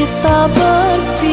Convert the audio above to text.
kita berpisah